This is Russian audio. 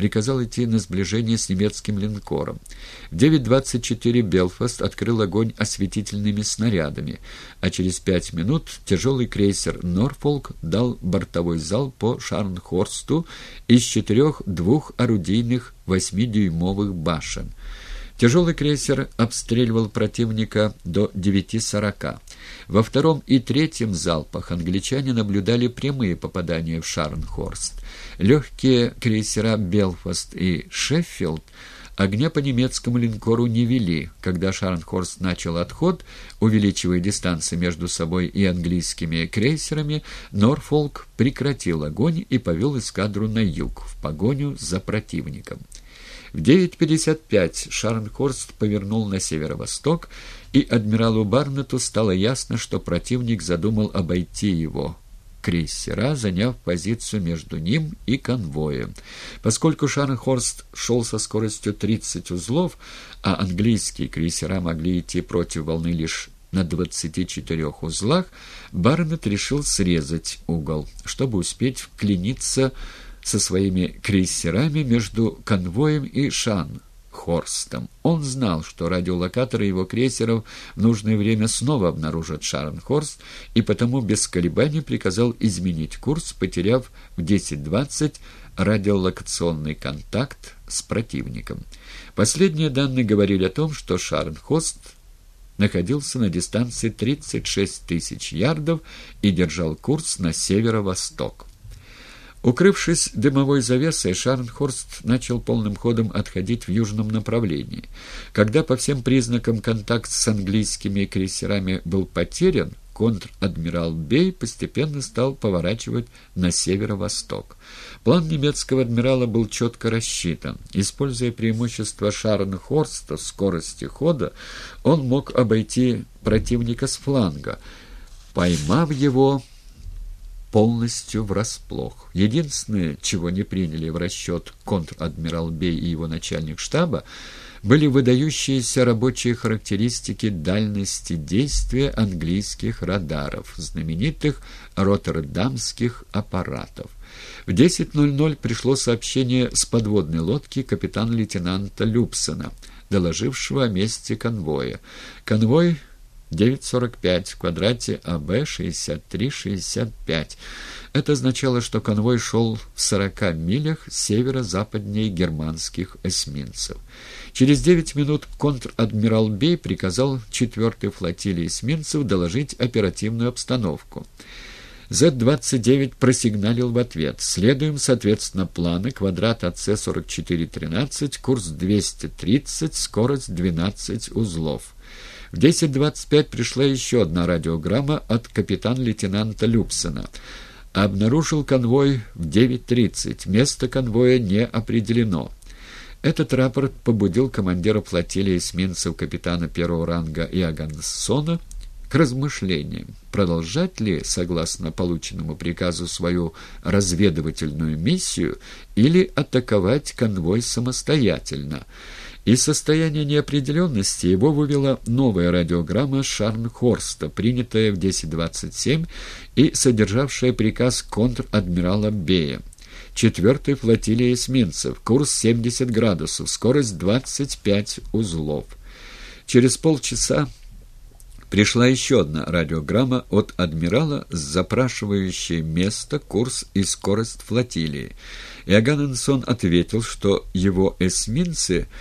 приказал идти на сближение с немецким линкором. В 9.24 Белфаст открыл огонь осветительными снарядами, а через пять минут тяжелый крейсер «Норфолк» дал бортовой зал по Шарнхорсту из четырех двухорудийных восьмидюймовых башен. Тяжелый крейсер обстреливал противника до 9.40. Во втором и третьем залпах англичане наблюдали прямые попадания в Шарнхорст. Легкие крейсера «Белфаст» и «Шеффилд» огня по немецкому линкору не вели. Когда Шарнхорст начал отход, увеличивая дистанции между собой и английскими крейсерами, Норфолк прекратил огонь и повел эскадру на юг, в погоню за противником. В 9.55 Шарнхорст повернул на северо-восток, и адмиралу Барнету стало ясно, что противник задумал обойти его крейсера, заняв позицию между ним и конвоем. Поскольку Шарнхорст шел со скоростью 30 узлов, а английские крейсера могли идти против волны лишь на 24 узлах, Барнет решил срезать угол, чтобы успеть вклиниться со своими крейсерами между конвоем и Шанхорстом. Он знал, что радиолокаторы его крейсеров в нужное время снова обнаружат Шарнхорст, и потому без колебаний приказал изменить курс, потеряв в 10.20 радиолокационный контакт с противником. Последние данные говорили о том, что Шарнхорст находился на дистанции 36 тысяч ярдов и держал курс на северо-восток. Укрывшись дымовой завесой, Шарнхорст начал полным ходом отходить в южном направлении. Когда по всем признакам контакт с английскими крейсерами был потерян, контр-адмирал Бей постепенно стал поворачивать на северо-восток. План немецкого адмирала был четко рассчитан. Используя преимущество Шарнхорста в скорости хода, он мог обойти противника с фланга, поймав его полностью врасплох. Единственное, чего не приняли в расчет контр-адмирал Бей и его начальник штаба, были выдающиеся рабочие характеристики дальности действия английских радаров, знаменитых роттердамских аппаратов. В 10.00 пришло сообщение с подводной лодки капитана-лейтенанта Люпсона, доложившего о месте конвоя. Конвой 9.45 в квадрате АБ 63-65. Это означало, что конвой шел в 40 милях северо-западнее германских эсминцев. Через 9 минут контр-адмирал Бей приказал 4-й флотилии эсминцев доложить оперативную обстановку. Z-29 просигналил в ответ. Следуем, соответственно, планы. Квадрат АЦ-4413, курс 230, скорость 12 узлов. В 10.25 пришла еще одна радиограмма от капитан-лейтенанта Люпсона. Обнаружил конвой в 9.30. Место конвоя не определено. Этот рапорт побудил командира флотилии эсминцев капитана первого ранга Иогансона к размышлениям, продолжать ли, согласно полученному приказу, свою разведывательную миссию или атаковать конвой самостоятельно. Из состояния неопределенности его вывела новая радиограмма Шарнхорста, принятая в 10.27 и содержавшая приказ контр-адмирала Бея. Четвертой флотилии эсминцев, курс 70 градусов, скорость 25 узлов. Через полчаса пришла еще одна радиограмма от адмирала, запрашивающая место, курс и скорость флотилии. Иоганн Ансон ответил, что его эсминцы